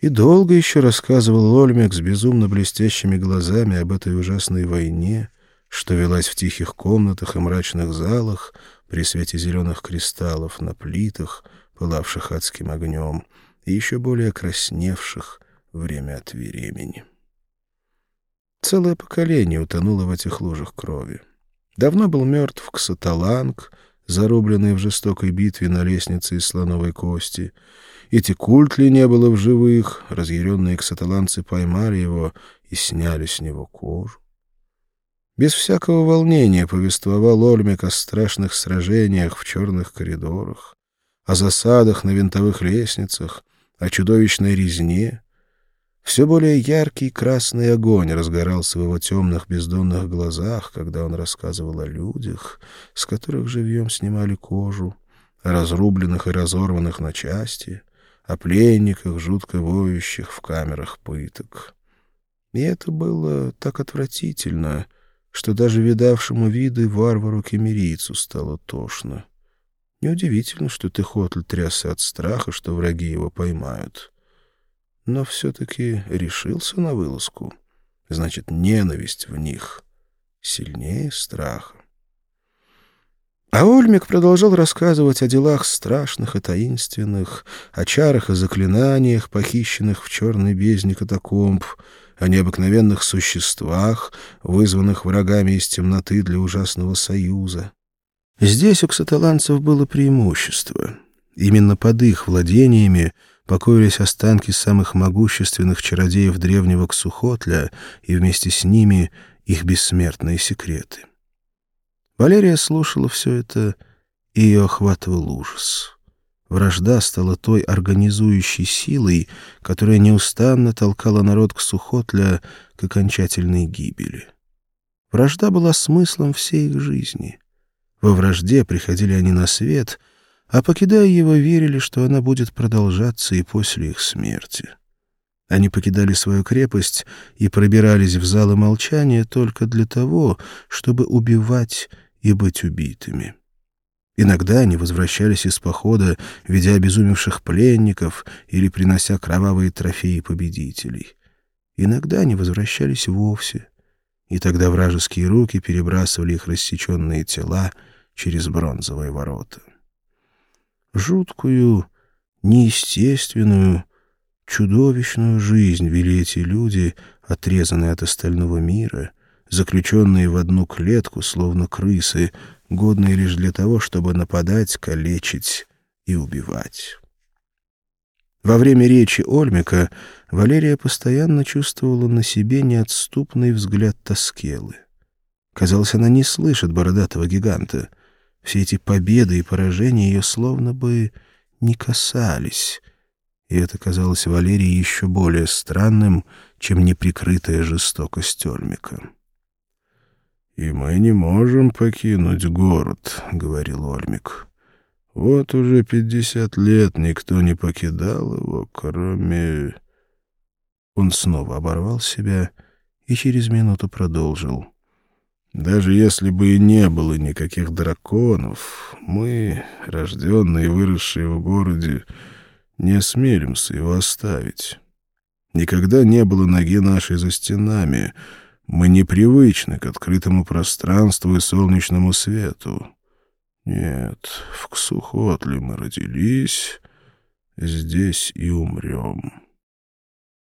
И долго еще рассказывал Ольмек с безумно блестящими глазами об этой ужасной войне, что велась в тихих комнатах и мрачных залах при свете зеленых кристаллов на плитах, пылавших адским огнем, и еще более красневших время от времени. Целое поколение утонуло в этих лужах крови. Давно был мертв Ксаталанг, зарубленный в жестокой битве на лестнице из слоновой кости. Эти культли не было в живых, разъяренные ксаталанцы поймали его и сняли с него кожу. Без всякого волнения повествовал Ольмек о страшных сражениях в черных коридорах, о засадах на винтовых лестницах, о чудовищной резне. Все более яркий красный огонь разгорался в его темных бездонных глазах, когда он рассказывал о людях, с которых живьем снимали кожу, разрубленных и разорванных на части, о пленниках, жутко воющих в камерах пыток. И это было так отвратительно, что даже видавшему виды варвару-кемерийцу стало тошно. Неудивительно, что Техотль трясся от страха, что враги его поймают. Но все-таки решился на вылазку. Значит, ненависть в них сильнее страха. А Ольмик продолжал рассказывать о делах страшных и таинственных, о чарах и заклинаниях, похищенных в черной бездне катакомб, о необыкновенных существах, вызванных врагами из темноты для ужасного союза. Здесь у ксаталанцев было преимущество. Именно под их владениями покоились останки самых могущественных чародеев древнего Ксухотля и вместе с ними их бессмертные секреты. Валерия слушала все это, и ее охватывал ужас. Вражда стала той организующей силой, которая неустанно толкала народ Ксухотля к окончательной гибели. Вражда была смыслом всей их жизни — во вражде приходили они на свет, а, покидая его, верили, что она будет продолжаться и после их смерти. Они покидали свою крепость и пробирались в залы молчания только для того, чтобы убивать и быть убитыми. Иногда они возвращались из похода, ведя обезумевших пленников или принося кровавые трофеи победителей. Иногда они возвращались вовсе, и тогда вражеские руки перебрасывали их рассеченные тела через бронзовые ворота. Жуткую, неестественную, чудовищную жизнь вели эти люди, отрезанные от остального мира, заключенные в одну клетку, словно крысы, годные лишь для того, чтобы нападать, калечить и убивать. Во время речи Ольмика Валерия постоянно чувствовала на себе неотступный взгляд Тоскелы. Казалось, она не слышит бородатого гиганта — все эти победы и поражения ее словно бы не касались, и это казалось Валерии еще более странным, чем неприкрытая жестокость Ольмика. «И мы не можем покинуть город», — говорил Ольмик. «Вот уже пятьдесят лет никто не покидал его, кроме...» Он снова оборвал себя и через минуту продолжил. Даже если бы и не было никаких драконов, мы, рожденные и выросшие в городе, не осмелимся его оставить. Никогда не было ноги нашей за стенами. Мы непривычны к открытому пространству и солнечному свету. Нет, в Ксухотле мы родились, здесь и умрем».